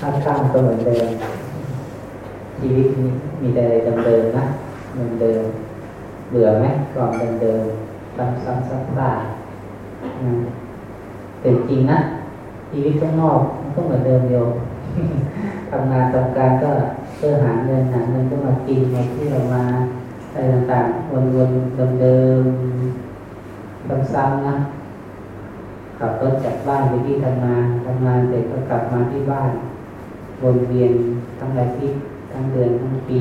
ข้างข้างก็เหมือนเดิม ชีวิตมีแต่อะไรเดิมๆนะเหมือนเดิมเบื่อไหมก่อนเดิมๆซ้ำซ้ำซ้ำซ้ำแต่จริงนะชีวิตข้างนอกมันก็เหมือนเดิมโยทำงานทำการก็เพื่อหาเงินหาเงินก็มากินมาเที่ยวมาอะไรต่างๆวนๆเดิมๆซ้ำๆนะขับรถจากบ้านไปที่ทำงานทำงานเสร็จก็กลับมาที่บ้าน วนเวียนทั้งอาทิตย์ทั้งเดือนทั้งปี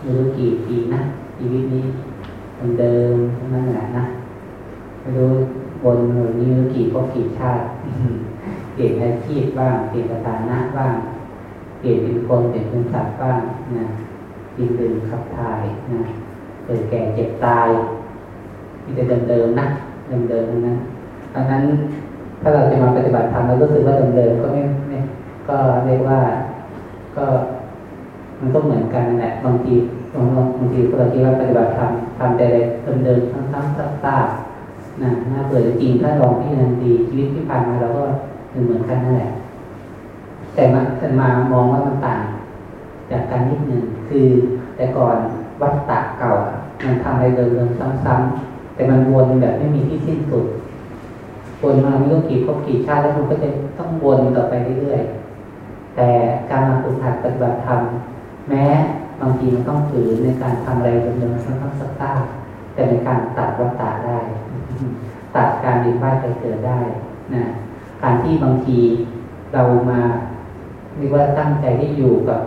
ไม่รู้กี่ปีนะชีวิตนี้มันเดิมทั้งนั้นแหละนะไม่รู้บนนี้รู้กี่พบกี่ชาติเปลี่ยนอาชีพบ้างเปลี่ยนสถานะบ้างเปลี่ยนเป็นคนเปลี่ยนเป็นสัตว์บ้างนะกินดื่มขับถ่ายนะเกิดแก่เจ็บตายมีแต่เดิมๆนะเดิมๆทั้งนั้นดังนั้นถ้าเราจะมาปฏิบัติธรรมเรารู้สึกว่าเดิมๆก็ไม่ไม่ ก็เรียกว่าก็มันก็เหมือนกันแหละบางทีบางบางทีเราคิดว่าปฏิบัติธรรมทำแต่เดิมๆซ้ำๆซักๆนะน่าเบื่อจริงถ้าลองพิจารณาดีชีวิตที่ผ่านมาเราก็เหมือนกันนั่นแหละ แต่มาท่านมามองว่ามันต่าง จากการนิดหนึ่งคือแต่ก่อนวัฏฏะเก่า มันทำอะไรเดิมๆซ้ำๆแต่มันวนแบบไม่มีที่สิ้นสุดวนมาไม่รู้กี่พบกี่ชาติแล้วมันก็จะต้องวนต่อไปเรื่อยๆ แต่การมาฝึกหัดปฏิบัติธรรมแม้บางทีมันต้องฝืนในการทำอะไรเดิมๆซ้ำๆซักๆแต่ในการตัดวัฏฏะได้ ตัดการดีบ้ายไปเกิดได้นะการที่บางทีเรามาเรียกว่าตั้งใจที่อยู่กับ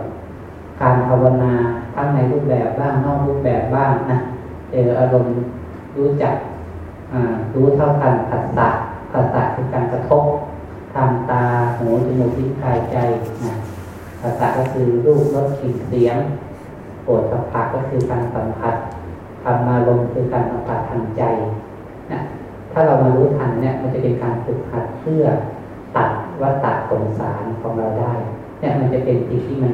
การภาวนาทั้งในรูปแบบบ้างนอกรูปแบบบ้างนะเจออารมณ์รู้จักรู้เท่าทันผัสสะผัสสะคือการกระทบ ทางตา หู จมูก ลิ้น กาย ใจนะภาษาก็คือรูป รส กลิ่น เสียงโปรดสัมผัสก็คือการสัมผัสธรรมาลมคือการสัมผัสทางใจนะถ้าเรามารู้ทันเนี่ย มันจะเป็นการฝึกหัดเพื่อตัดวัฏฏะสงสารของเราได้ เนี่ยมันจะเป็นสิ่งที่มัน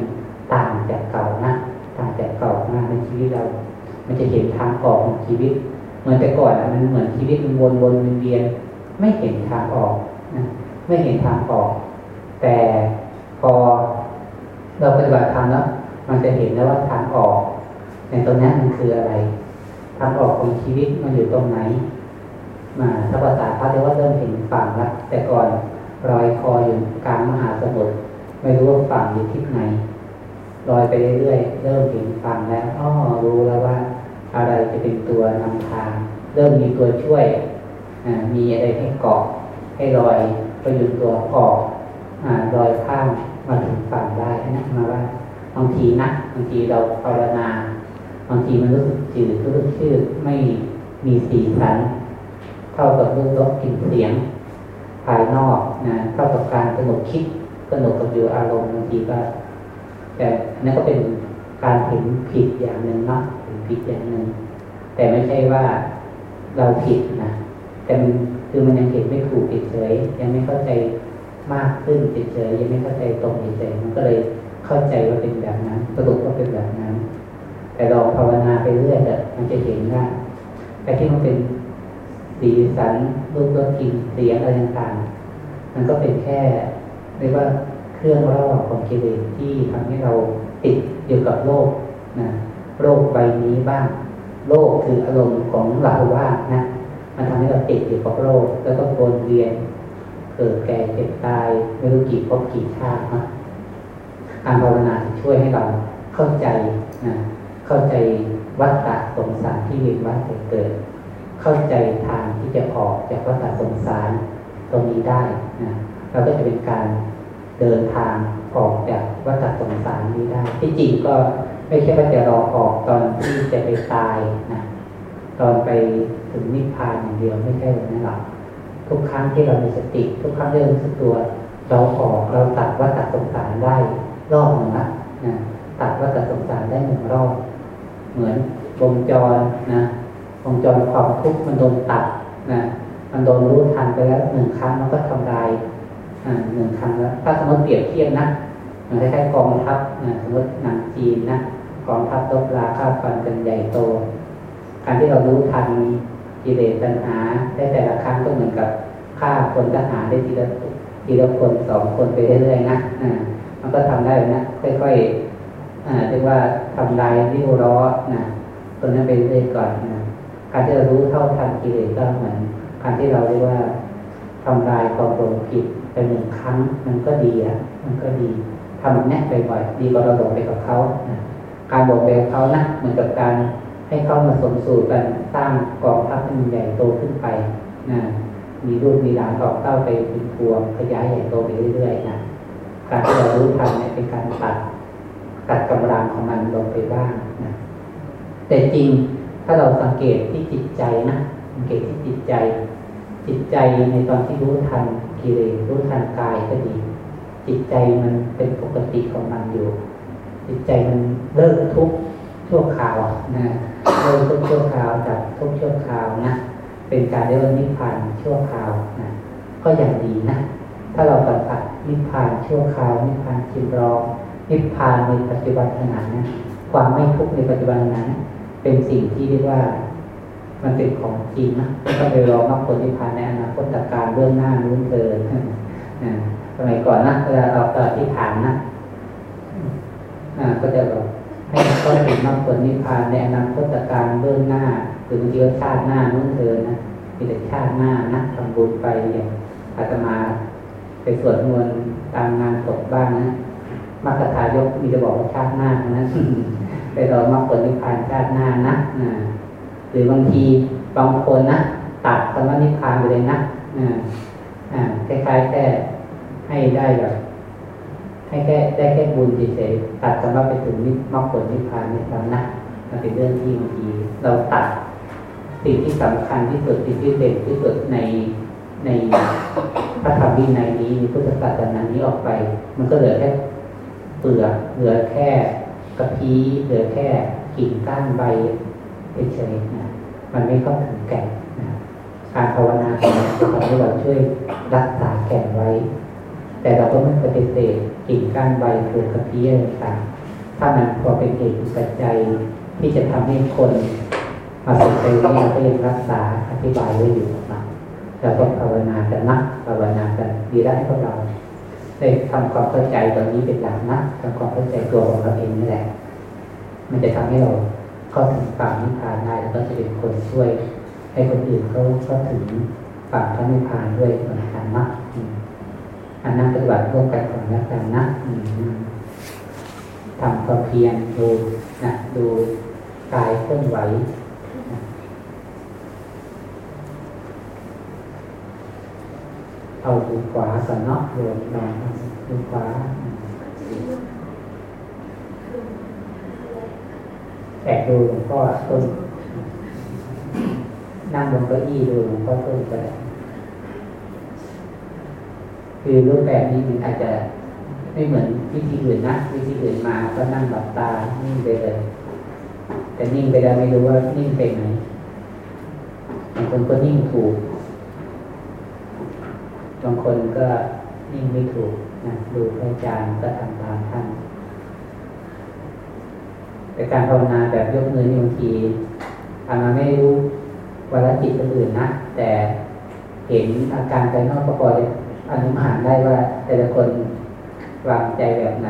ต่างจากเก่านะต่างจากเก่ามากในชีวิตเรา มันจะเห็นทางออกของชีวิต เหมือนแต่ก่อนมันเหมือนชีวิตมันวนวนเวียนไม่เห็นทางออกนะ ไม่เห็นทางออก แต่พอเราปฏิบัติธรรมแล้วมันจะเห็นแล้วว่าทางออก ในตรงนี้มันคืออะไร ทางออกของชีวิตมันอยู่ตรงไหน มาถ้าภาษาเขาเรียกว่าเริ่มเห็นฝั่งล้วแต่ก่อนลอยคออยู่กลางมหาสมุทรไม่รู้ว่าฝั่งอยู่ที่ไหนลอยไปเรื่อยๆเริ่มเห็นฝั่งแล้วอ๋อรู้แล้วว่า อะไรจะเป็นตัวนำทาง เริ่มมีตัวช่วยมีอะไรให้เกาะให้ลอย ประยุนตัวออกลอยข้ามมาถึงฝั่งได้นะมาว่าบางทีนะบางทีเราภาวนาบางทีมันรู้สึกจืดรู้สึกชืดไม่มีสีสันเท่ากับรูปรสกลิ่นเสียง ภายนอกนะเท่ากับการสนุกคิดสนุกกับอยู่อารมณ์บางทีก็แต่นั่นก็เป็นการเห็นผิดอย่างหนึ่งนะเห็นผิดอย่างหนึ่งแต่ไม่ใช่ว่าเราผิดนะแต่มัน คือมันยังเห็นไม่ถูกเฉยยังไม่เข้าใจมากขึ้นเฉยยังไม่เข้าใจตรงเฉยมันก็เลยเข้าใจว่าเป็นแบบนั้นสรุปว่าเป็นแบบนั้น แต่ลองภาวนาไปเรื่อยมันจะเห็นว่าแต่ที่มันเป็นสีสันรูปรสกลิ่นเสียงอะไรต่างๆมันก็เป็นแค่เรียกว่าเครื่องล่อของกิเลสที่ทำให้เราติดอยู่กับโลกนะโลกใบนี้บ้าง โลกคืออารมณ์ของเราว่านะ มันทำให้เราติดอยู่กับโลกแล้วก็วนเวียนเกิดแก่เจ็บตายไม่รู้กี่พบกี่ชาตินะการภาวนาช่วยให้เราเข้าใจนะเข้าใจวัฏฏะสงสารที่เวียนว่ายเกิด เข้าใจทางที่จะออกจากวัฏฏะสงสารตรงนี้ได้นะเราก็จะเป็นการเดินทางออกจากวัฏสงสารนี้ได้ ที่จริงก็ไม่ใช่ว่าจะรอออกตอนที่จะไปตายนะ ตอนไปถึงนิพพานอย่างเดียวไม่ใช่แบบนั้นหรอกทุกครั้งที่เรามีสติ ทุกครั้งที่เรารู้สึกตัว เราออกเราตัดวัฏสงสารได้รอบหนึ่งนะนะตัดวัฏสงสารได้หนึ่งรอบ เหมือนวงจรนะวงจรความทุกข์มันโดนตัดนะมันโดนรู้ทันไปแล้วหนึ่งครั้งมันก็ทำลายหนึ่งครั้งแล้ว ถ้าสมมติเปรียบเทียบนะมันคล้ายๆกองทัพสมมติหนังจีนนะกองทัพรบราฆ่าฟันกันใหญ่โต การที่เรารู้ทันกิเลสตัณหาได้แต่ละครั้งก็เหมือนกับฆ่าคนทหารได้ทีละทีละคนสองคนไปเรื่อยๆนะมันก็ทำได้นะค่อยๆเรียกว่าทำลายริ้วล้อนะตัวนั้นไปเรื่อยก่อนนะการที่เรารู้เท่าทันกิเลสก็เหมือนการที่เราเรียกว่าทำลายความหลงผิดไปหนึ่งครั้งมันก็ดีอะมันก็ดีทำแบบนี้บ่อยๆดีกว่าเราหลงไปกับเขานะการหลงไปกับเขานะเหมือนกับการ ให้เข้ามาสมสู่กันสร้างกองทัพมันใหญ่โตขึ้นไปนะมีรูปมีหลานต่อเต้าไปเป็นพวงขยายใหญ่โตไปเรื่อยๆนะการที่เรารู้ทันเนี่ยเป็นการตัดตัดกำลังของมันลงไปบ้างนะแต่จริงถ้าเราสังเกตที่จิตใจนะสังเกตที่จิตใจ จิตใจในตอนที่รู้ทันกิเลสรู้ทันกายก็ดี จิตใจมันเป็นปกติของมันอยู่ จิตใจมันเลิกทุกข์ชั่วคราวนะ เลิกทุกชั่วคราวจากทุกชั่วคราวนะเป็นการเรียกว่านิพพานชั่วคราวนะก็อย่างดีนะถ้าเราสัมผัสนิพพานชั่วคราวนิพพานจิตรองนิพพานในปัจจุบันขณะนะความไม่ทุกข์ในปัจจุบันนั้น เป็นสิ่งที่เรียกว่า มันเป็นของจริงนะไม่ต้องไปรอมรรคผลนิพพานในอนาคตการเรื่องหน้านู้นเกินสมัยก่อนนะเวลาเราตอที่ฐานนะก็จะบอ ให้ก็ถึงมรรคผลนิพพานในอนาคตการเรื่องหน้าหรือบางทีก็ชาติหน้านู้นเกินนะมีแต่ชาติหน้านะทำบุญไปอย่างอาตมาไปสวดมนต์ตามงานศพบ้างนะมรรคทายกมีจะบอกว่าชาติหน้านะไปรอมรรคผลนิพพานชาติหน้านะหรือบางทีบางคนนะตัดคำว่านิพพานไปเลยนะคล้ายๆแค่ให้ได้แบบ ให้แค่ได้แค่บุญเฉยๆตัดคำว่าไปถึงนิมรรคผลนิพพานในครั้งนะมันเป็นเรื่องที่บางทีเราตัดสิ่งที่สำคัญที่สุดที่พิเศษที่สุดในในพระธรรมวินัยนี้ในพุทธศาสนานี้ออกไป มันก็เหลือแค่เปลือกเหลือแค่กระพี้เหลือแค่กิ่งก้านใบเฉยๆนะมันไม่เข้าถึงแก่นนะการภาวนาของเราทำให้เราช่วยรักษาแก่นไว้ แต่เราก็ไม่ปฏิเสธ กิ่งก้านใบปลือกกระพี้ยต่างถ้ามันพอเป็นเหตุปัจจัยที่จะทำให้คนมาสนใจนี้เราก็ยังรักษาอธิบายไว้อยู่นะเราต้องภาวนากันนะภาวนากันดีได้พวกเราได้ทำความเข้าใจตรงนี้เป็นหลักนะทำความเข้าใจตัวของเราเองนี่แหละ มันจะทำให้เราเข้าถึงฝั่งนิพพานได้แล้วก็จะเป็นคนช่วย ให้คนอื่นเขาเข้าถึงฝั่งพระนิพพานด้วยเหมือนกันนะ อันนั้นปฏิบัติร่วมกันของนักการนะทำความเพียรดูนะดูกายเคลื่อนไหวเอาดูขวาก่อนเนาะโยนนอนดูขวาแอบดูหลวงพ่อต้นนั่งบนเก้าอี้ดูหลวงพ่อต้นก็ได้ คือรูปแบบนี้มันอาจจะไม่เหมือนวิธีอื่นนะวิธีอื่นมาก็นั่งหลับตานิ่งไปเลยแต่นิ่งไปแล้วไม่รู้ว่านิ่งเป็นไหนบางคนก็นิ่งถูกบางคนก็นิ่งไม่ถูกนะดูพระอาจารย์ก็ทำตามท่านแต่การภาวนาแบบยกมือนี่บางทีทำมาไม่รู้วาระจิตคนอื่นนะแต่เห็นอาการภายนอกประกอบ อนุมานได้ว่าแต่ละคนวางใจแบบไหน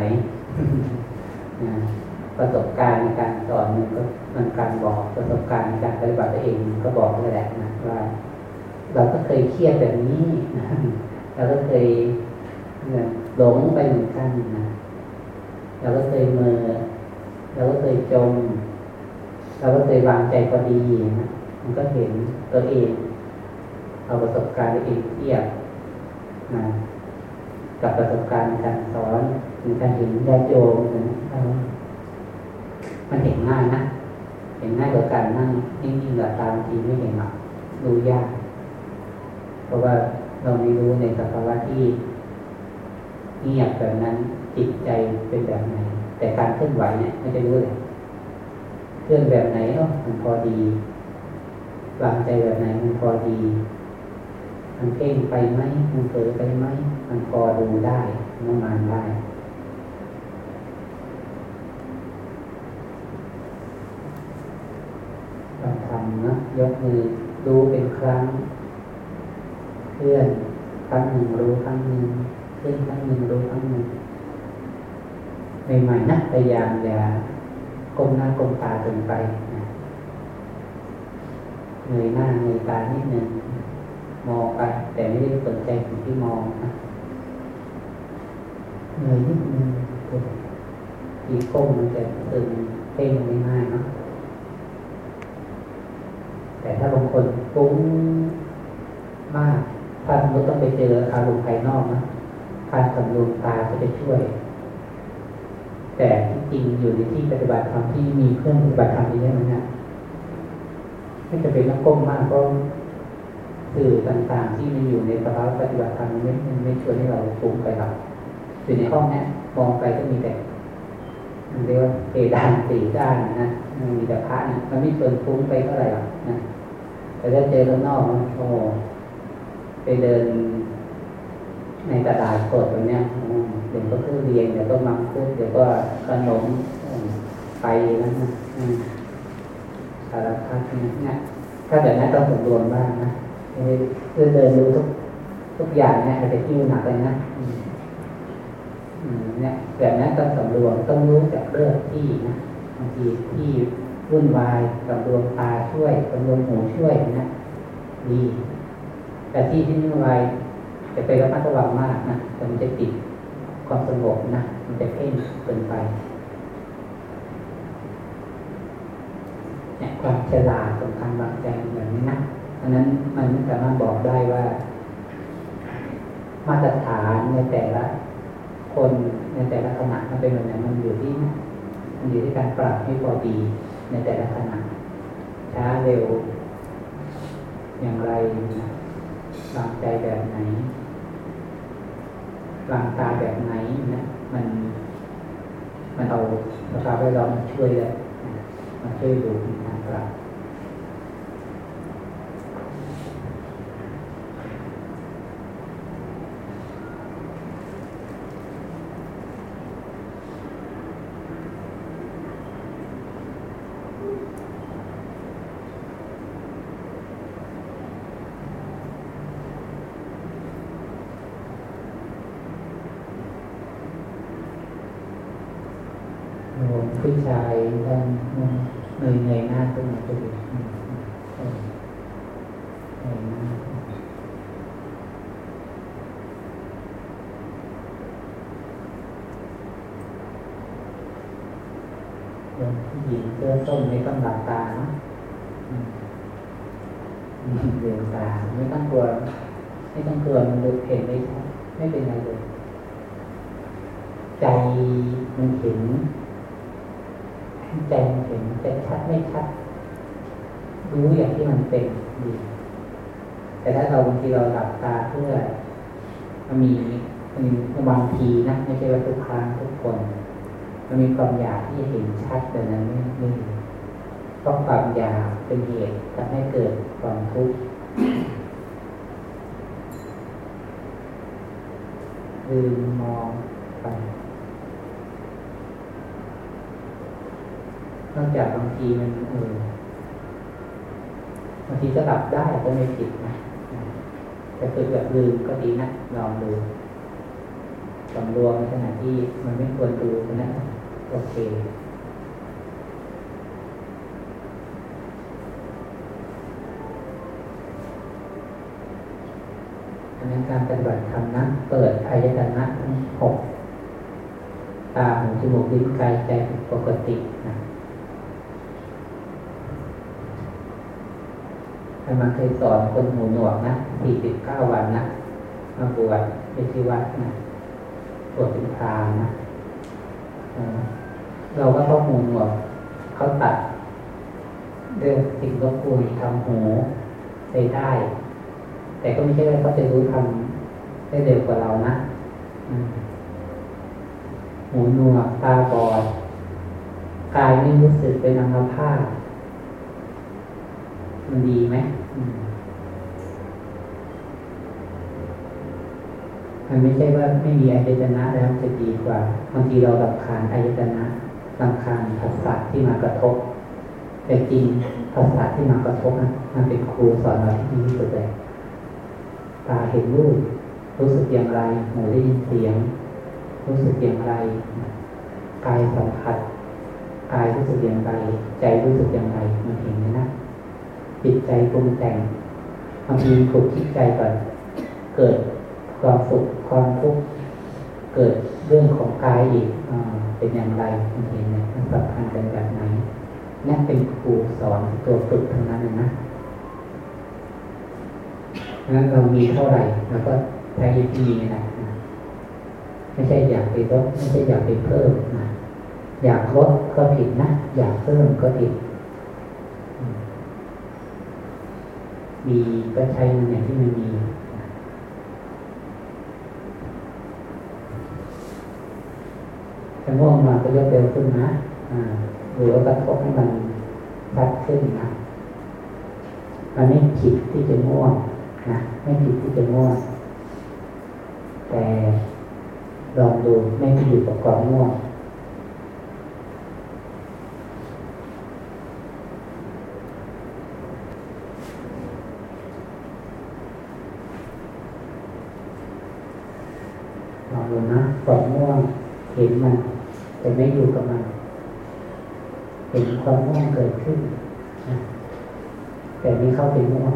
ประสบการณ์ในการสอนมันก็มันการบอกประสบการณ์ในการปฏิบัติตัวเองก็บอกนั่นแหละนะว่า เราก็เคยเครียดแบบนี้เราก็เคยหลงไปเหมือนกันนะเราก็เคยเมื่อเราก็เคยจม เราก็เคยวางใจพอดีนะมันก็เห็นตัวเองเอาประสบการณ์ตัวเองเทียบ นะกับประสบการณ์การสอนในการเห็นญาติโยมนะมันเห็นง่ายนะเห็นง่ายกว่าการนั่งนิ่งๆหลับตาทีไม่เห็นหรอกดูยาก เพราะว่าเราไม่รู้ในสภาวะที่เงียบแบบนั้นจิตใจเป็นแบบไหน แต่การเคลื่อนไหวเนี่ยไม่จะรู้เลยเคลื่อนแบบไหนเนาะมันพอดีวางใจแบบไหนมันพอดี มันเพ่งไปไหมมันเผลอไปไหมมันพอดูได้มันมานได้เราทำนะยกมือดูเป็นครั้ง เคลื่อนครั้งหนึ่งรู้ครั้งหนึ่งขึ้นครั้งหนึ่งรู้ครั้งหนึ่งใหม่ๆนะพยายามอย่าก้มหน้าก้มตาเกินไปนะเงยหน้าเงยตานิดนึง มองไปแต่ไม่ได้สนใจสิ่งที่มองนะเงยนิดนึงทีก้มมันจะตึงเพ่งไม่ง่ายเนาะแต่ถ้าบางคนฟุ้งมาก ถ้าสมมติต้องไปเจออารมณ์ภายนอกนะการสำรวมตาก็จะช่วย แต่ที่จริงอยู่ในที่ปฏิบัติธรรมที่มีเพื่อนปฏิบัติธรรมเยอะนะไม่จะเป็นนักก้มมากก็ สื่อต่างๆ ที่มันอยู่ในสภาวะปฏิบัติธรรมไม่ไม่ช่วยให้เราฟุ้งไปหรอกอยู่ในห้องนี้มองไปก็มีแต่มันเรียกว่าเพดานสีด้านนะมีแต่พระนะมันไม่ชวนฟุ้งไปเท่าไหร่หรอกนะแต่ถ้าเจอข้างนอกมันโอ้ไปเดินในตลาดสดแบบเนี้ยเดี๋ยวก็คือเรียนเดี๋ยวก็มังคุดเดี๋ยวก็ขนมไปนั่นนะสารพัดเนี่ยถ้าแบบนั้นต้องสำรวมบ้างนะ เดินเดินดูทุกทุกอย่างเนี่ยอาจจะที่หนักเลยนะเนี่ยแบบนั้นต้องสำรวมต้องรู้จักเรื่องที่นะบางทีที่วุ่นวายสำรวมตาช่วยสำรวมหูช่วยนะดีแต่ที่ที่วุ่นวายจะไประมัดระวังมากนะแต่มันจะติดความสงบนะมันจะเพ่งเกินไปเนี่ยความฉลาดของการวางใจแบบนี้นะ อันนั้นมันสามารถบอกได้ว่า มาตรฐานในแต่ละ คนในแต่ละขณะมันเป็นแบบไหนมันอยู่ที่มันอยู่ที่การปรับให้พอดีในแต่ละขณะช้าเร็ว อย่างไรวางใจแบบไหนวางตาแบบไหนนะมันมันเอาสภาพแวดล้อมมาช่วยเลยมาช่วยดูนะครับผู้ชายท่านเงยเงยหน้าขึ้นมาตัวเอง ผู้หญิงเสื้อส้มไม่ต้องหลับตาเนาะเดือนตาไม่ต้องกลัว ไม่ต้องกลัวมันดูเห็นไม่ไม่เป็นไรเลยใจมันเห็นใจมันเห็นจะชัดไม่ชัด รู้อย่างที่มันเป็นดีแต่ถ้าเราบางทีเราหลับตาเพื่อมันมีมันบางทีนะไม่ใช่ว่าทุกครั้งทุกคน มันมีความอยากที่เห็นชัดแต่นั้นไม่ม่เพราะความอยากเป็นเหตุทำให้เกิดความทุกข์ลืมมองไปนอกจากบางทีมันเออบางทีจะหลับได้ก็ไม่ผิดนะแต่คือแบบลืมก็ดีนะลองดูสำรวมในขณะที่มันไม่ควรดูนะ โอเคอันนั้นการปฏิบัติธรรมนะ เปิดอายตนะทั้งหกตาหูจมูกลิ้นกายใจปกตินะท่านมาเคยสอนคนหูหนวกนะสี่สิบเก้าวันนะ มาบวชในที่วัดนะบวชเป็นพรามนะ เราก็ต้องหูหนวกเขาตัดเรื่องสิ่งรบกวนทำหูไปได้ แต่ก็ไม่ใช่ว่าเขาจะรู้ทำได้เร็วกว่าเรานะหูหนวกตาบอดกายไม่รู้สึกเป็นอัมพาตมันดีไหมมันไม่ใช่ว่าไม่มีอายตนะแล้วจะดีกว่าบางทีเราลำคาญอายตนะ ลำคาญภาษาที่มากระทบ แต่จริงภาษาที่มากระทบนะมันเป็นครูสอนเราที่ดีที่สุดเลยตาเห็นรูปรู้สึกอย่างไรหูได้ยินเสียง รู้สึกอย่างไรกายสัมผัสกายรู้สึกอย่างไร ใจรู้สึกอย่างไรมันเห็นไหมนะจิตใจปรุงแต่งบางทีถูกคิดใจก่อนเกิดความสุขความทุกข์เกิดเรื่องของกายอีกอ เป็นอย่างไรมันเห็นไหมมันสัมพันธ์กันแบบไหนนั่เป็นครูสอนตัวฝึกทั้งนั้นเลยนะนั้นเรามีเท่าไหร่เราก็ใช้วิธีนี้นะไม่ใช่อยากไปลดไม่ใช่อยากไปเพิ่มนะอยากลดก็ผิดนะอยากเพิ่มก็ผิด มีก็ใช้อย่างที่มันมี ถ้าง่วงมาก็ยกเร็วขึ้นนะหรือว่ากระทบให้มันชัดขึ้นนะมันไม่ผิดที่จะง่วงนะไม่ผิดที่จะง่วง แต่ลองดูไม่ไปอยู่กับความง่วงลองดูนะความง่วงเห็นมัน แต่ไม่อยู่กับมันเห็นความง่วงเกิดขึ้นนะแต่ไม่เข้าไปง่วง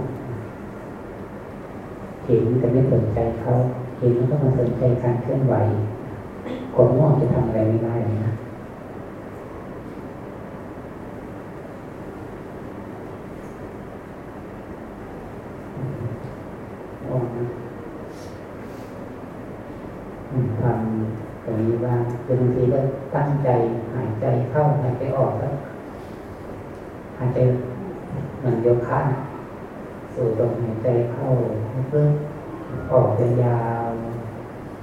เห็นแต่ไม่สนใจเขาเห็นแล้วก็มาสนใจการเคลื่อนไหวความง่วงจะทำอะไรไม่ได้นะง่วงนะทำ ตรงนี้ว่าบางทีก็ตั้งใจหายใจเข้าหายใจออกแล้วหายใจเหมือนโยคะสูดลมหายใจเข้าเพื่อออกยาว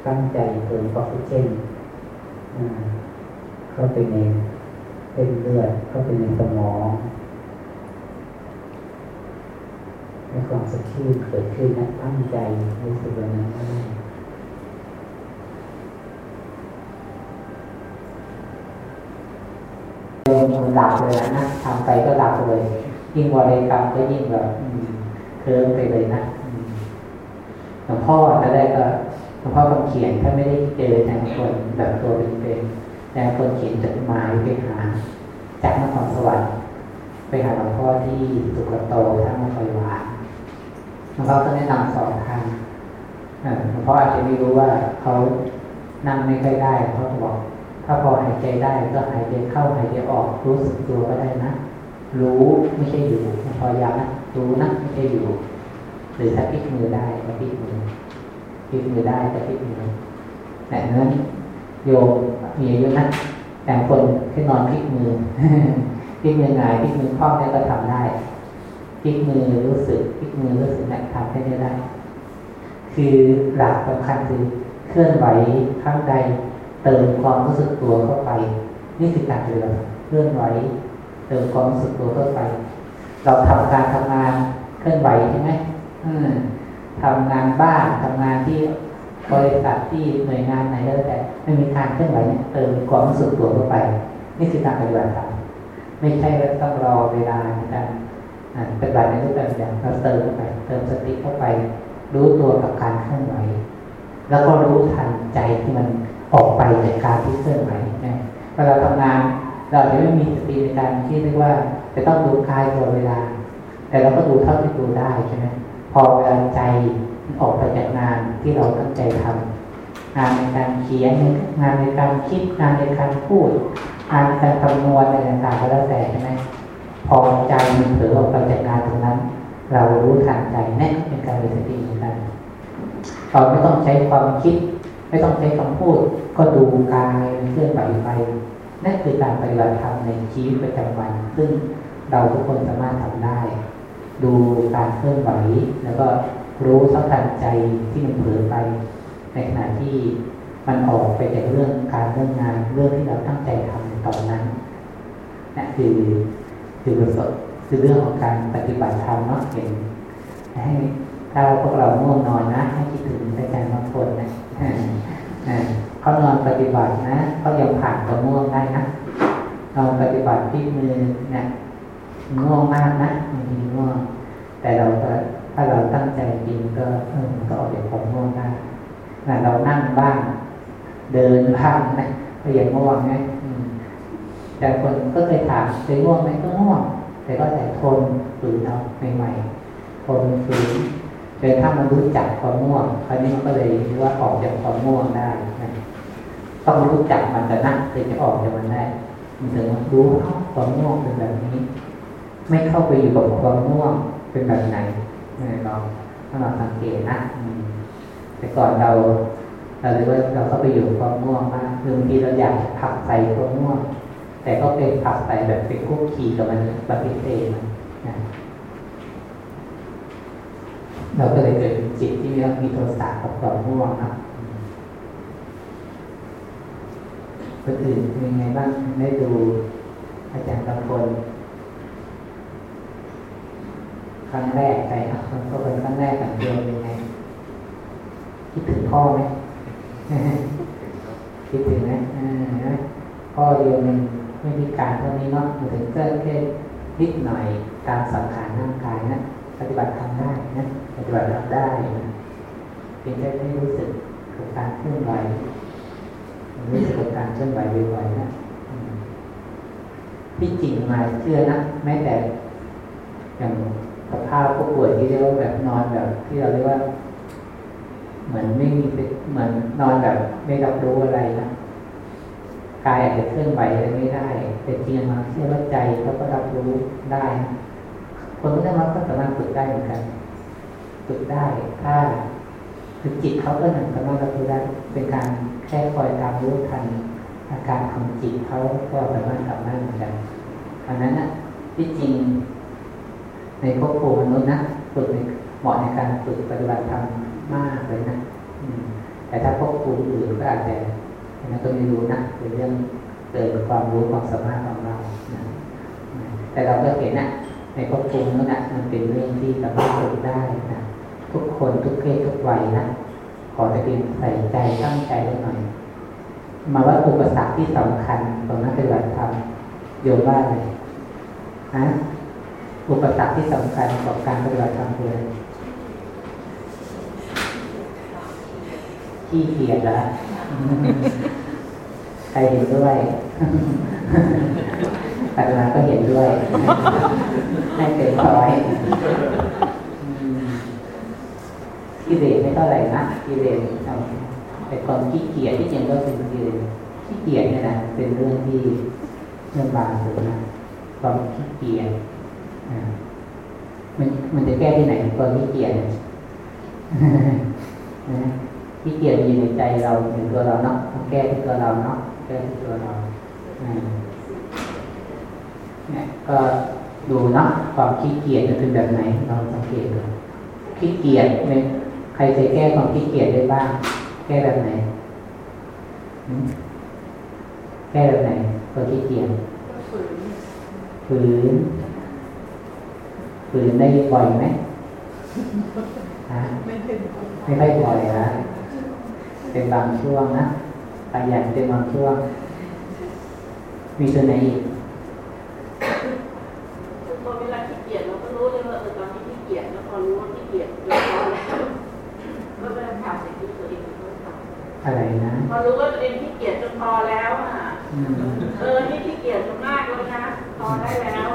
ตั้งใจเติมออกซิเจนเข้าไปในเส้นเลือดเข้าไปในสมองให้ความสดชื่นเกิดขึ้นนะตั้งใจรู้สึกแบบนั้นได้ มันหลับเลยนะทำไปก็หลับเลย ยิ่งวริกรรมก็ยิ่งแบบเคลิ้มไปเลยนะหลวงพ่อตอนแรกก็หลวงพ่อคนเขียนถ้าไม่ได้เจอแทงคนแบบตัวเป็นๆแทงคนเขียนจดหมายไปหาจากนครสวรรค์ไปหาหลวงพ่อที่สุกโตท่านมาคอยวานหลวงพ่อก็แนะนำสองทางหลวงพ่ออาจจะไม่รู้ว่าเขานั่งไม่ค่อยได้เขาบอก ถ้าพอหายใจได้ก็หายใจเข้าหายใจออกรู้สึกตัวก็ได้นะ รู้ไม่ใช่อยู่พอย้ำนะรู้นะไม่ใช่อยู่ หรือถ้าพลิกมือได้ก็พลิกมือพลิกมือได้ก็พลิกมือแต่นั้นโยมมีอายุนะแต่คนที่นอนพลิกมือพลิกมือหงายพลิกมือคล่องนี่ก็ทำได้พลิกมือรู้สึกพลิกมือรู้สึกนะทำให้ได้ คือหลักสำคัญคือเคลื่อนไหวข้างใด เติมความรู้สึกตัวเข้าไป นี่คือการเดินเคลื่อนไหวเติมความรู้สึกตัวเข้าไป เราทำการทำงานเคลื่อนไหวใช่ไหมทำงานบ้านทำงานที่บริษัทที่หน่วยงานไหนก็แล้วแต่ไม่มีการเคลื่อนไหวเนี่ยเติมความรู้สึกตัวเข้าไป นี่คือการปฏิบัติธรรมไม่ใช่ว่าต้องรอเวลาในการปฏิบัติในรูปแบบอย่างเราเติมเข้าไป เติมสติเข้าไป รู้ตัวกับการเคลื่อนไหว แล้วก็รู้ทันใจที่มัน ออกไปจากการที่เคลื่อนไหวนะเวลาทำงานเราจะไม่มีสติในการที่เรียกว่าจะต้องดูกายตลอดเวลา แต่เราก็ดูเท่าที่ดูได้ใช่ไหมพอเวลาใจออกไปจากงานที่เราตั้งใจทำงานในการเขียนงานในการคิดงานในการพูดงานในการคำนวณอะไรต่างๆก็แล้วแต่ใช่ไหมพอใจมันเผลอออกไปจากงานตรงนั้น เรารู้ทันใจนั่นเป็นการมีสติเหมือนกันเราไม่ต้องใช้ความคิด ไม่ต้องใช้คำพูดก็ดูกายเคลื่อนไหวไปนั่นคือการปฏิบัติธรรมในชีวิตประจำวัน ซึ่งเราทุกคนสามารถทำได้ ดูการเคลื่อนไหว แล้วก็รู้สัมผัสใจที่มันเผลอไป ในขณะที่มันออกไปจากเรื่องการเรื่องงานเรื่องที่เราตั้งใจทำในตอนนั้นนั่นคือคือประสบคือเรื่องของการปฏิบัติธรรมเนาะเห็นให้ถ้าพวกเราง่วงนอนนะให้คิดถึงอาจารย์บางคน เขานอนปฏิบัตินะเขายังผ่านกับง่วงได้นะนอนปฏิบัติที่มือเนะง่วงมากนะบางทีง่วงแต่เราก็ถ้าเราตั้งใจจริงก็เออก็ออกจากความง่วงได้เรานั่งบ้างเดินบ้างนะก็ย่างง่วงไงแต่คนก็เคยถามเคยง่วงไหมก็ง่วงแต่ก็แต่ทนฝืนเอาใหม่ๆทนฝืน จนถ้ามันรู้จักความง่วงคราวนี้มันก็เลยว่าออกจากความง่วงได้นะต้องรู้จักมันแต่นั่งถึงจะออกจากมันได้มันถึงรู้ความง่วงเป็นแบบนี้ ไม่เข้าไปอยู่กับความง่วงเป็นแบบไหนลองถ้าเราสังเกตนะแต่ก่อนเราเราเรียกว่าเราก็ไปอยู่ความง่วงมากคือบางทีเราอยากผักใส่ความง่วง แต่ก็เป็นผักใส่แบบเป็นคุกคีกับมันปฏิเสธมันนะ เราก็เลยเกิดจิตที่มีโทสะกับความง่วงนะคนอื่นเป็นไงบ้างได้ดูอาจารย์บางคนครั้งแรกใจอะมันก็เป็นครั้งแรกกับเดียวเป็นไงคิดถึงพ่อไหมคิดถึงไหมพ่อเดียวมันไม่มีการเท่านี้เนาะถึงก็แค่นิดหน่อยตามสังขารร่างกายนะ ปฏิบัติทำได้นะปฏิบัติทำได้นะเป็นแค่ไม่รู้สึกกับการเคลื่อนไหวรู้สึกกับการเคลื่อนไหวบ่อยๆนะที่จริงมาเชื่อนะแม้แต่อย่างสภาพผู้ป่วยที่เรียกว่าแบบนอนแบบ ที่เราเรียกว่า เหมือนไม่มีเหมือนนอนแบบ ไม่รับรู้อะไรนะกายอาจจะเคลื่อนไหวอะไรไม่ได้ แต่จริงมาเชื่อว่าใจเขาก็รับรู้ได้ คนพวกนั้นก็สามารถฝึกได้เหมือนกันฝึกได้ถ้าคือจิตเขาก็หนึ่งสามารถรับรู้ได้เป็นการแค่คอยตามรู้ทันอาการของจิตเขาก็สามารถทำได้เหมือนกันอันนั้นนะที่จริง ในครอบครัวมนุษย์นะฝึกเหมาะในการฝึกปฏิบัติธรรมมากเลยนะแต่ถ้าครอบครัวอื่นก็อาจจะนั้นก็ไม่รู้นะเป็นเรื่องเกิดความรู้ความสามารถของเรานะแต่เราก็เห็นนะ ในครอบครัวมนุษย์นะมันเป็นเรื่องที่สามารถฝึกได้นะทุกคนทุกเพศทุกวัยนะขอแต่เพียงใส่ใจตั้งใจไว้หน่อย มาว่าอุปสรรคที่สำคัญตรงนั้นเป็นแบบทำโยมว่าเลยนะอุปสรรคที่สำคัญของการปฏิบัติธรรมคือขี้เกียจแล้วใครเห็นด้วย ปัจจุบันก็เห็นด้วยให้เต็มร้อยกิเลสไม่เท่าไหร่นะกิเลสแต่ความขี้เกียจที่จริงก็เป็นกิเลสขี้เกียจเนี่ยนะเป็นเรื่องที่เรื่องบางสุดนะความขี้เกียจมันมันจะแก้ที่ไหนความขี้เกียจขี้เกียจอยู่ในใจเราในตัวเราเนาะแก้ที่ตัวเราเนาะแก้ที่ตัวเรา ก็ดูนะความขี้เกียจจะเป็นแบบไหนเราสังเกตดูขี้เกียจในใครจะแก้ความขี้เกียจได้บ้าง แก้แบบไหน แก้แบบไหนตัวขี้เกียจฝืนฝืนได้บ่อยไหมไม่ค่อยบ่อยนะเป็นบางช่วงนะขยันเป็นบางช่วง มีตัวไหนอีกพอเวลาขี้เกียจเราก็รู้เลยว่าเออตอนนี้ขี้เกียจแล้วพอรู้ว่าขี้เกียจเราพอแล้วก็เริ่มทำสิ่งที่ตัวเองต้องทำอะไรนะ พอรู้ว่าตัวเองขี้เกียจจนพอแล้วอะ เออ นี่ขี้เกียจจนมากแล้วนะ พอได้แล้ว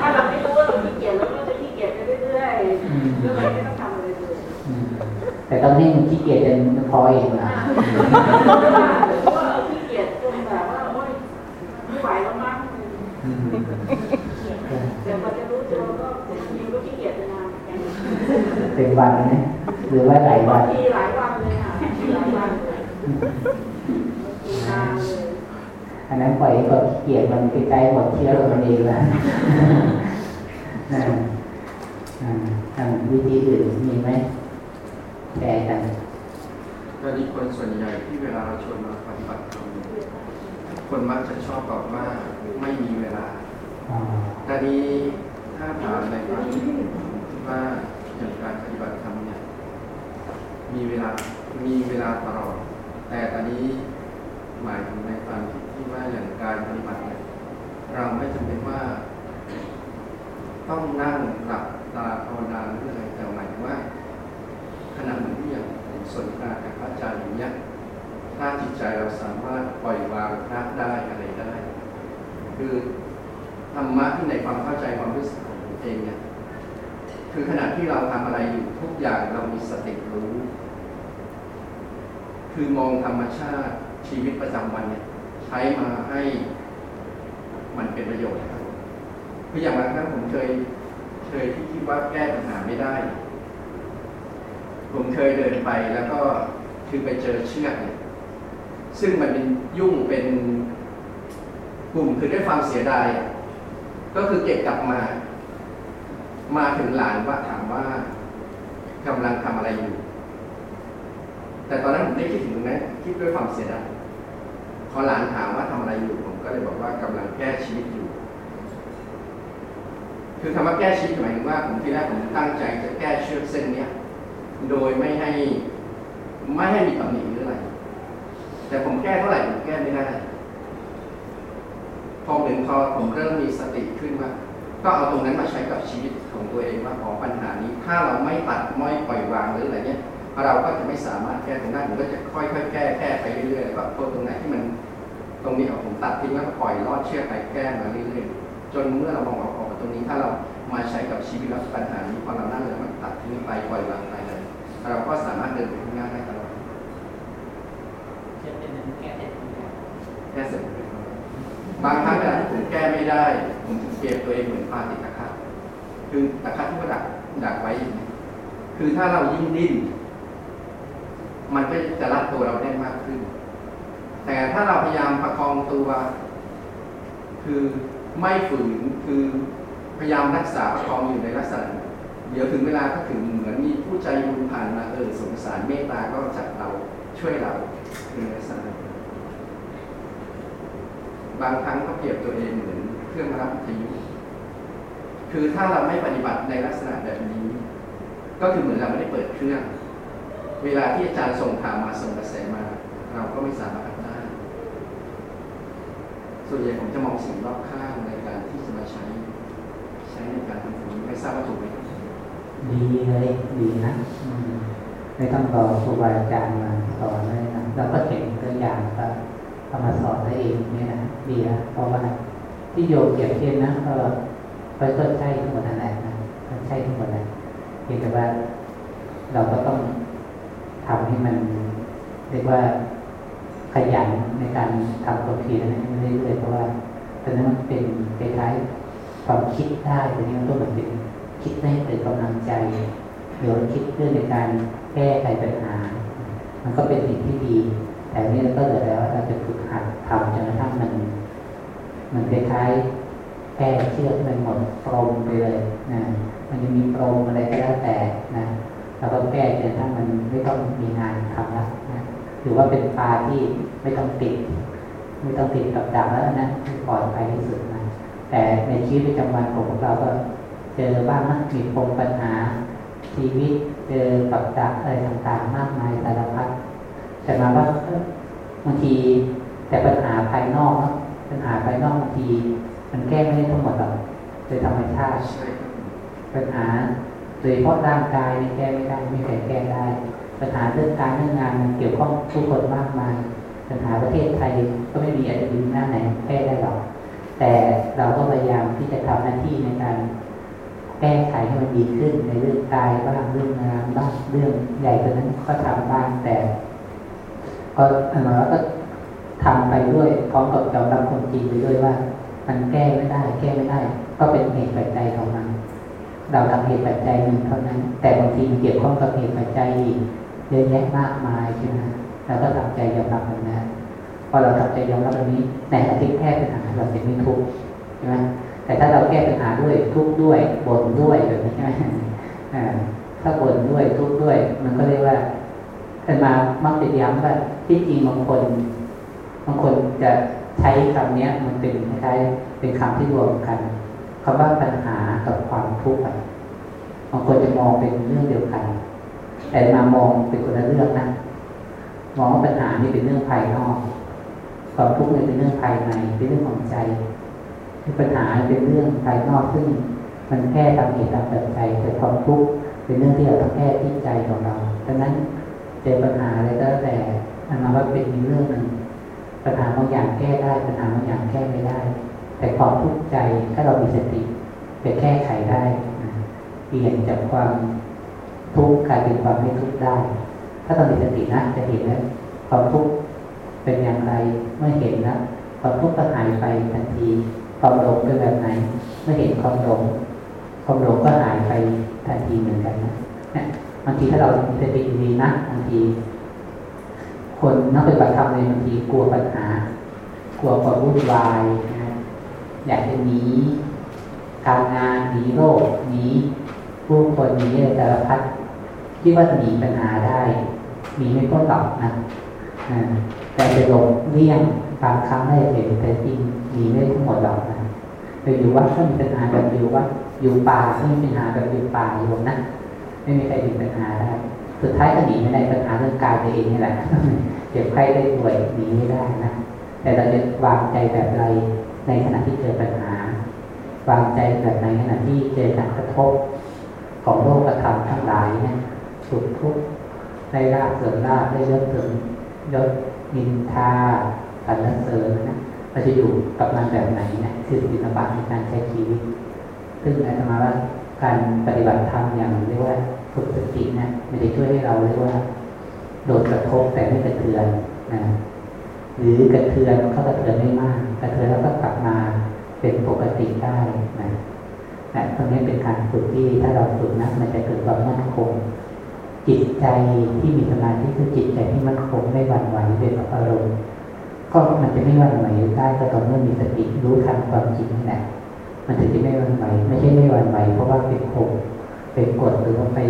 ถ้าเราไม่รู้ว่าเราขี้เกียจเราก็จะขี้เกียจไปเรื่อยๆก็เลยไม่ต้องทำอะไรเลยแต่ตอนนี้มันขี้เกียจจนพอเองนะว่าขี้เกียจจนแบบว่าโอ๊ยไม่ไหวแล้วมั้งแต่พอจะรู้ตัวก็ยิงก็ขี้เกียจนานเป็นวันไหมหรือว่าหลายวันทีหลายวันเลยค่ะหลายวันอั นนั้นปล่อยก็เกียจมันไปใกล้หมดเชื้อมันเองแล้วทำวิธีอื่นมีไหมแชร์กันตอนนี้คนส่วนใหญ่ที่เวลาเราชวนมาปฏิบัติธรรมคนมักจะชอบบอกว่าไม่มีเวลาตอนนี้ถ้าถามในความว่าอย่างการปฏิบัติธรรมเนี่ย มีเวลามีเวลาตลอด แต่ตอนนี้หมายถึงในความที่ว่าอย่างการปฏิบัติเนี่ยเราไม่จำเป็นว่า ต้องนั่งหลับตาภาวนาเรื่อยแต่หมายถึงว่าขณะที่อย่างสนทนากับพระอาจารย์อย่างเนี้ยถ้าจิตใจเราสามารถปล่อยวางพระได้อะไรได้ คือธรรมะที่ในความเข้าใจความรู้สึกของตัวเองเนี่ยคือขณะที่เราทำอะไรอยู่ทุกอย่างเรามีสติรู้ คือมองธรรมชาติชีวิตประจำวันเนี่ย ใช้มาให้มันเป็นประโยชน์ครับคืออย่างบางครั้งผมเคยเคยที่คิดว่าแก้ปัญหาไม่ได้ ผมเคยเดินไปแล้วก็คือไปเจอเชือกเนี่ยซึ่งมันเป็นยุ่งเป็นกลุ่มคือด้วยความเสียดายก็คือเก็บกลับมา มาถึงหลานว่าถามว่ากำลังทำอะไรอยู่ แต่ตอนนั้นผมไม่คิดถึงตรงนั้นคิดด้วยความเสียดาย พอหลานถามว่าทำอะไรอยู่ผมก็เลยบอกว่ากำลังแก้ชีวิตอยู่ คือคำว่าแก้ชีวิตหมายถึงว่าผมที่แรกผมตั้งใจจะแก้เชือกเส้นเนี้ยโดยไม่ให้ไม่ให้มีตำหนิหรืออะไร แต่ผมแก้เท่าไหร่ผมแก้ไม่ได้พอเหมือนพอผมเริ่มมีสติขึ้นว่า ก็เอาตรงนั้นมาใช้กับชีวิตของตัวเองว่าขอปัญหานี้ ถ้าเราไม่ตัดไม่ปล่อยวางหรืออะไรเนี้ย เราก็จะไม่สามารถแก้ตรงนั้นผมก็จะค่อยๆแก้แก้ไปเรื่อยๆแล้วก็ตรงไหนที่มันตรงนี้เอาผมตัดทิ้งแล้วก็ปล่อยลอดเชือกไปแก้มาเรื่อยๆจนเมื่อเรามองออกออกตรงนี้ถ้าเรามาใช้กับชีวิตแล้วปัญหานี้พอเรานั่นเลยมันตัดทิ้งไปปล่อยวางไปเลยเราก็สามารถเดินไปข้างหน้าได้ตลอดแก้เสร็จบางครั้งเนี่ยผมแก้ไม่ได้ ผมเปรียบตัวเองเหมือนปลาติดตะขาบคือตะขาบที่ว่าดักดักไว้ คือถ้าเรายิ่งดิ้น มันก็จะรัดตัวเราได้มากขึ้น แต่ถ้าเราพยายามประคองตัว คือไม่ฝืนคือพยายามรักษาประคองอยู่ในลักษณะเดี๋ยวถึงเวลาก็ถึงเหมือนมีผู้ใจบุญผ่านมาเออสงสารเมตตาก็จับเราช่วยเราในลักษณะบางครั้งก็เปรียบตัวเองเหมือนเครื่องรับวิทยุคือถ้าเราไม่ปฏิบัติในลักษณะแบบนี้ ก็คือเหมือนเราไม่ได้เปิดเครื่อง เวลาที่อาจารย์ส่งข่าวมาส่งกระแสมา เราก็ไม่สามารถทำได้ ส่วนใหญ่ผมจะมองสิ่งรอบข้างในการที่จะมาใช้ ใช้ในการทำบุญไม่ทราบว่าถูกไหมครับดีเลยดีนะไม่ต้องรอครูบาอาจารย์มาสอนเลยนะเราก็เห็นตัวอย่างก็เอามาสอนตัวเองเนี่ยนะดีนะเพราะว่าที่โยมเก็บเทียนนะก็ก็ก็ใช่ทั้งหมดนั่นแหละนะใช่ทั้งหมดเลยเพียงแต่ว่าเราก็ต้อง ทำให้มันเรียกว่าขยันในการทำตัวเพียรนะเรื่อยๆเพราะว่าตอนนั้นมันเป็นคล้ายๆความคิดได้ต่นี้มันต้องเหมือนเป็นคิดให้เกิดกำลังใจหรือคิดเรื่องในการแก้ไขปัญหา มันก็เป็นสิ่งที่ดี แต่นี่ก็เหลือแล้วเราจะฝึกหัดทำจนกระทั่งมัน มันคล้ายๆแก้เชือกมันหมดปรมไปเลยนะมันจะมีปรมอะไรก็แล้วแต่นะ เราก็แก้จนกระทั่งมันไม่ต้องมีงานทำแล้วนะหรือว่าเป็นปลาที่ไม่ต้องติด ไม่ต้องติดกับดักแล้วนะปลอดภัยที่สุดนะแต่ในชีวิตประจำวันของพวกเราก็เจอบ้างนะมีปมปัญหา ชีวิตเจอกับดักอะไรต่างๆ มากมายสารพัดแต่มาว่าบางทีแต่ปัญหาภายนอกเนาะปัญหาภายนอกบางที มันแก้ไม่ได้ทั้งหมดหรอกโดยธรรมชาติใช่ครับปัญหา โดยเฉพาะร่างกายนี่แก้ไม่ได้ไม่เคยแก้ได้ ปัญหาเรื่องการเรื่องงานมันเกี่ยวข้องผู้คนมากมายปัญหาประเทศไทยก็ไม่มีอะไรดีหน้าไหนแก้ได้หรอกแต่เราก็พยายามที่จะทำหน้าที่ในการแก้ไขให้มันดีขึ้นในเรื่องกายบ้างเรื่องงานบ้างเรื่องใหญ่กว่านั้นก็ทำบ้างแต่ ก็อันนั้นก็ทำไปด้วยพร้อมกับยอมรับความจริงไปด้วยว่า มันแก้ไม่ได้ แก้ไม่ได้ ก็เป็นเหตุปัจจัยของมัน เราทำเหตุปัจจัยหนึ่งเท่านั้น แต่บางทีเกี่ยวข้องกับเหตุปัจจัยอีกเยอะแยะมากมายใช่ไหมเราก็ทำใจยอมรับมันนะพอเราทำใจยอมรับแบบนี้ในอาทิตย์แก้ปัญหาเราจะไม่ทุกข์ใช่ไหมแต่ถ้าเราแก้ปัญหาด้วยทุกข์ด้วยบ่นด้วยแบบนี้ใช่ไหมถ้าบ่นด้วยทุกข์ด้วย มันก็เรียกว่าท่านมามักจะย้ำว่าที่จริงบางคนบางคนจะใช้คำเนี้ยมันเป็นคล้ายเป็นคำที่รวมกัน คำว่าปัญหากับความทุกข์บางคนจะมองเป็นเรื่องเดียวกัน แต่มามองเป็นคนละเรื่องนะมองว่าปัญหานี่เป็นเรื่องภายนอกความทุกข์นี่เป็นเรื่องภายในเป็นเรื่องของใจที่ปัญหาเป็นเรื่องภายนอกซึ่งมันแก้ตามเหตุตามปัจจัยแต่ความทุกข์เป็นเรื่องที่เราต้องแก้ที่ใจของเราดังนั้นเจอปัญหาอะไรก็แล้วแต่อันนั้นว่าเป็นเรื่องหนึ่งปัญหาบางอย่างแก้ได้ ปัญหาบางอย่างแก้ไม่ได้ แต่ความทุกข์ใจถ้าเรามีสติไปแก้ไขได้เปลี่ยนจากความทุกข์กลายเป็นความไม่ทุกข์ได้ ถ้าเรามีสตินะจะเห็นแล้วความทุกข์เป็นอย่างไรเมื่อเห็นนะความทุกข์ก็หายไปทันที ความหลงเป็นแบบไหน เมื่อเห็นความหลงความหลงก็หายไปทันทีเหมือนกันนะเนี่ยบางทีถ้าเรามีสติดีนะบางที คนนักปฏิบัติธรรมในบางทีกลัวปัญหากลัวความวุ่นวายนะ อยากจะหนีการงานหนีโรคหนีผู้คนหนีอะไรสารพัดคิดว่าหนีปัญหาได้หนีไม่พ้นหรอกนะแต่จะหลงเลี่ยงบางครั้งได้เห็นแต่จริงหนีไม่ทั้งหมดหรอกนะไปอยู่วัดก็มีปัญหาแบบอยู่วัดอยู่ป่าก็มีปัญหาแบบอยู่ป่าอยู่นะไม่มีใครหนีปัญหาได้สุดท้ายก็หนีไม่ได้ปัญหาเรื่องกายตัวเองนี่แหละเจ็บไข้ได้ป่วยหนีไม่ได้นะแต่เราจะวางใจแบบไร ในขณะที่เจอปัญหาวางใจแบบไหนขณะที่เจอการกระทบของโลกธรรมทั้งหลายเนี่ยสุขทุกข์ได้ลาบเสริมลาบได้ยศเสริมยศนินทาสรรเสริญนะเราจะอยู่กับมันแบบไหนเนี่ยคือศิลปะในการใช้ชีวิต ซึ่งอาตมาว่าการปฏิบัติธรรมอย่างเรียกว่าฝึกสตินี่ยมันจะช่วยให้เราเรียกว่า โดนกระทบแต่ไม่กระเทือนนะหรือกระเทือนก็กระเทือนไม่มาก กระเทือนแล้วก็กลับมาเป็นปกติได้นะแต่ตรงนี้เป็นการฝึกที่ถ้าเราฝึกนะมันจะเกิดความมั่นคง จิตใจที่มีสมาธิคือจิตใจที่มั่นคงไม่หวั่นไหวด้วยอารมณ์ก็มันจะไม่หวั่นไหวได้ก็ต่อเมื่อมีสติรู้ทันความจริงนะมันถึงจะไม่หวั่นไหวไม่ใช่ไม่หวั่นไหวเพราะว่าเป็นโกเป็นกฎหรือว่าไป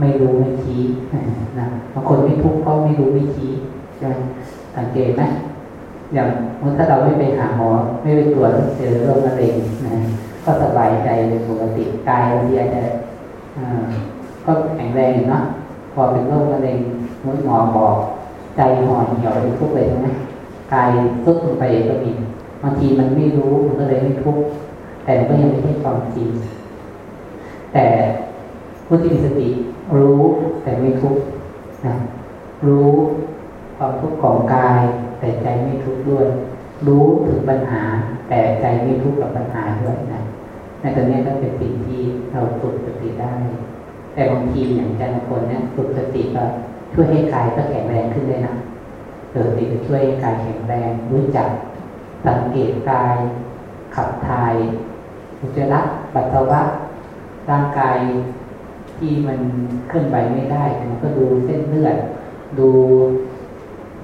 ไม่รู้ไม่ชี้นะบางคนไม่ทุกข์เพราะไม่รู้ไม่ชี้ใช่ไหมสังเกตไหม อย่างมถ้าเราไม่ไปหาหมอไม่ไปตรวจเจอโรคมะเร็งนะก็สบายใจเป็นปกติกายบางทีอาจจะก็แข็งแรงเนาะพอเป็นโรคมะเร็งมุดหมอบอกใจห่อเหี่ยวเป็นทุกข์เลยใช่ไหมกายทุกข์ลงไปก็มีบางทีมันไม่รู้มันก็เลยไม่ทุกข์แต่มันก็ยังไม่ใช่ความจริง แต่ผู้ที่มีสติรู้แต่ไม่ทุกข์นะรู้ความทุกข์ของกาย แต่ใจไม่ทุกข์ด้วย รู้ถึงปัญหา แต่ใจไม่ทุกข์กับปัญหาด้วยนะในตอนนี้ก็เป็นสิ่งที่เราฝึกสติได้ แต่บางทีอย่างจบางคนเนี่ยฝึกสติก็ช่วยให้กายก็แข็งแรงขึ้นเลยนะสติจะช่วยให้กายแข็งแรงรู้จักสังเกตกาย ขับถ่ายอุจจาระปัสสาวะร่างกายที่มันเคลื่อนไหวไม่ได้มันก็ดูเส้นเลือด ดู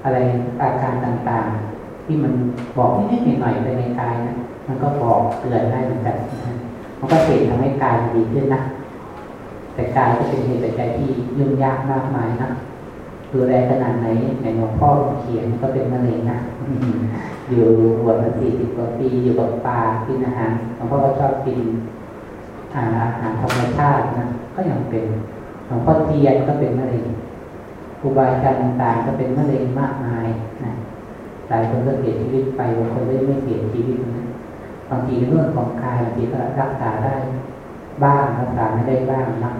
อะไรอาการต่างๆ ที่มันบอกนิดๆหน่อยๆไปในกายนะมันก็บอกเตือนได้เหมือนกันมันก็เห็นทำให้กายดีขึ้นนะแต่กายก็เป็นเหตุปัจจัยที่ยุ่งยากมากมายนะดูแลขนาดไหนในหลวงพ่อเขียนก็เป็นมะเร็งนะอยู่บวชมาสี่สิบกว่าปีอยู่กับปลากินอาหารหลวงพ่อก็ชอบกินอาหารธรรมชาตินะก็ยังเป็นหลวงพ่อเทียนก็เป็นมะเร็ง ครูบาอาจารย์ต่างๆ ก็เป็นมะเร็งมากมายนะหลายคนก็เสียชีวิตไปบางคนก็ไม่เสียชีวิตนะบางทีเรื่องของกายบางทีก็รักษาได้บ้างรักษาไม่ได้บ้างนะ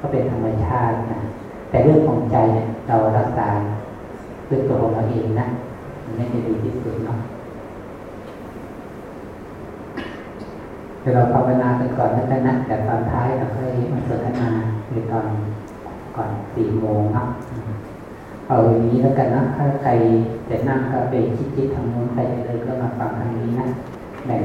ก็เป็นธรรมชาตินะแต่เรื่องของใจเนี่ยเรารักษาด้วยตัวของเราเองนะมันไม่จะดีที่สุดเนาะเดี๋ยวเราภาวนากันก่อนแล้วกันะแต่ตอนท้ายเราค่อยมาสนทนาในตอนก่อนสี่โมงนะ เอาอย่างนี้แล้วกันนะถ้าใครจะนั่งก็ไปคิดๆทางโน้นใครจะเลยก็มาฟังทางนี้นะแบ่ง